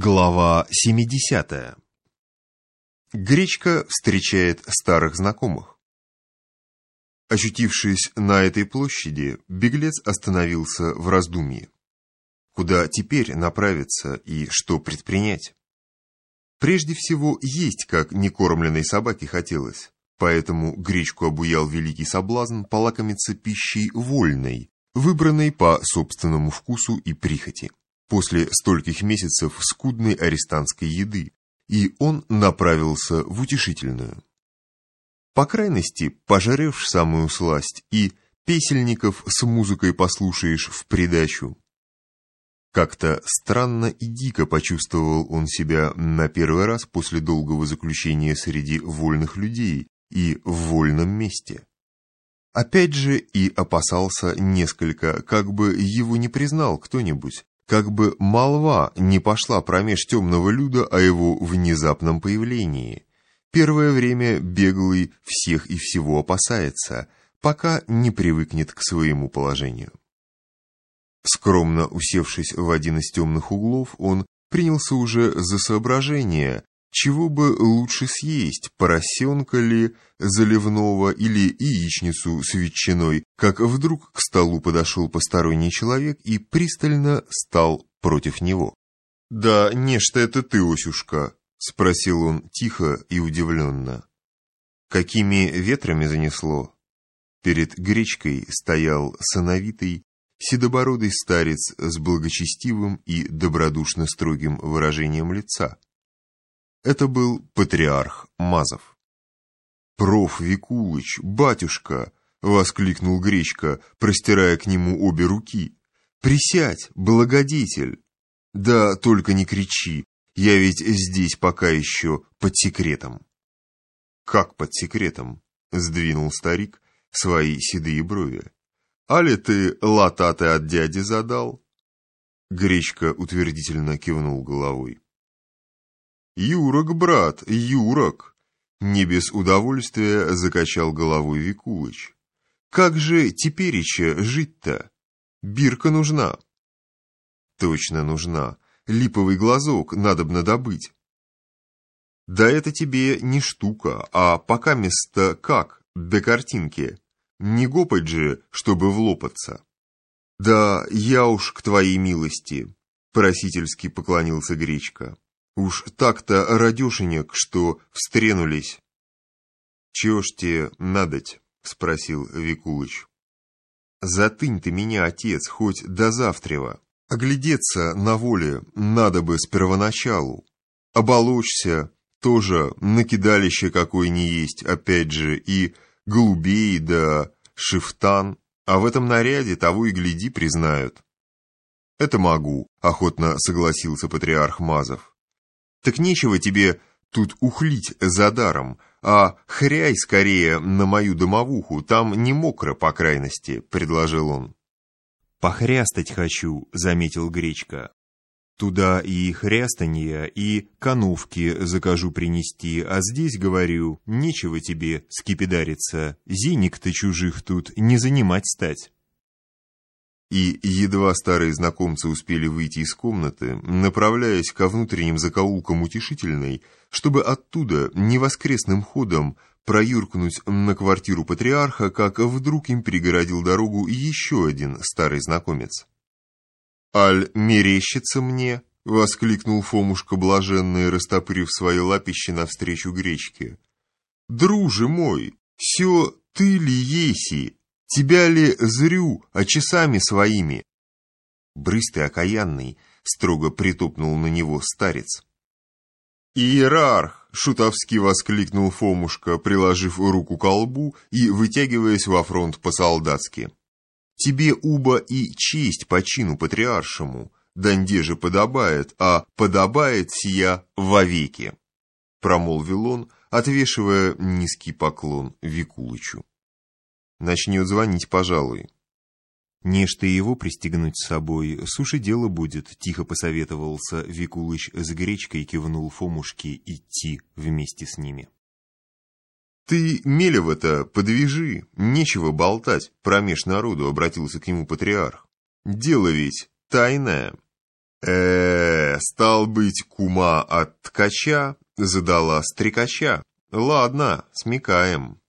Глава 70. Гречка встречает старых знакомых. Ощутившись на этой площади, беглец остановился в раздумье. Куда теперь направиться и что предпринять? Прежде всего, есть как некормленной собаке хотелось, поэтому гречку обуял великий соблазн полакомиться пищей вольной, выбранной по собственному вкусу и прихоти после стольких месяцев скудной арестантской еды, и он направился в утешительную. По крайности, пожарев самую сласть, и песельников с музыкой послушаешь в придачу. Как-то странно и дико почувствовал он себя на первый раз после долгого заключения среди вольных людей и в вольном месте. Опять же и опасался несколько, как бы его не признал кто-нибудь, как бы молва не пошла промеж темного люда о его внезапном появлении. Первое время беглый всех и всего опасается, пока не привыкнет к своему положению. Скромно усевшись в один из темных углов, он принялся уже за соображение, чего бы лучше съесть, поросенка ли, заливного или яичницу с ветчиной, как вдруг к столу подошел посторонний человек и пристально стал против него. «Да нечто это ты, Осюшка», — спросил он тихо и удивленно. «Какими ветрами занесло?» Перед гречкой стоял сановитый, седобородый старец с благочестивым и добродушно строгим выражением лица. Это был патриарх Мазов. «Проф. Викулыч, батюшка!» — воскликнул Гречка, простирая к нему обе руки. «Присядь, благодетель!» «Да только не кричи, я ведь здесь пока еще под секретом». «Как под секретом?» — сдвинул старик свои седые брови. «Али ты лататы от дяди задал?» Гречка утвердительно кивнул головой. «Юрок, брат, Юрок!» Не без удовольствия закачал головой Викулыч. «Как же тепереча жить-то? Бирка нужна». «Точно нужна. Липовый глазок надобно добыть». «Да это тебе не штука, а пока место как, до картинки. Не гопать же, чтобы влопаться». «Да я уж к твоей милости», — просительски поклонился Гречка. Уж так-то радюшенек, что встренулись. «Чего ж тебе надоть?» — спросил Викулыч. «Затынь ты меня, отец, хоть до завтрева. Оглядеться на воле надо бы с первоначалу. Оболочься, тоже накидалище какой не есть, опять же, и голубей да шифтан, а в этом наряде того и гляди признают». «Это могу», — охотно согласился патриарх Мазов. Так нечего тебе тут ухлить за даром, а хряй скорее на мою домовуху, там не мокро, по крайности», — предложил он. «Похрястать хочу», — заметил Гречка. «Туда и хрястанья, и канувки закажу принести, а здесь, говорю, нечего тебе скипидариться, зеник-то чужих тут не занимать стать». И едва старые знакомцы успели выйти из комнаты, направляясь ко внутренним закоулкам утешительной, чтобы оттуда невоскресным ходом проюркнуть на квартиру патриарха, как вдруг им перегородил дорогу еще один старый знакомец. «Аль мерещится мне!» — воскликнул Фомушка блаженный, растопырив свои лапищи навстречу гречке. «Друже мой, все ты ли еси?» Тебя ли зрю, а часами своими?» Брыстый окаянный строго притупнул на него старец. «Иерарх!» — шутовски воскликнул Фомушка, приложив руку к колбу и вытягиваясь во фронт по-солдатски. «Тебе, уба, и честь по чину патриаршему, данде же подобает, а подобает сия вовеки!» Промолвил он, отвешивая низкий поклон Викулычу. Начнет звонить, пожалуй. Нечто его пристегнуть с собой, суши дело будет, тихо посоветовался Викулыч с гречкой кивнул Фомушке идти вместе с ними. «Ты, Мелева-то, подвяжи, нечего болтать, промеж народу», — обратился к нему патриарх. «Дело ведь тайное». э стал быть, кума от ткача задала стрекача. Ладно, смекаем.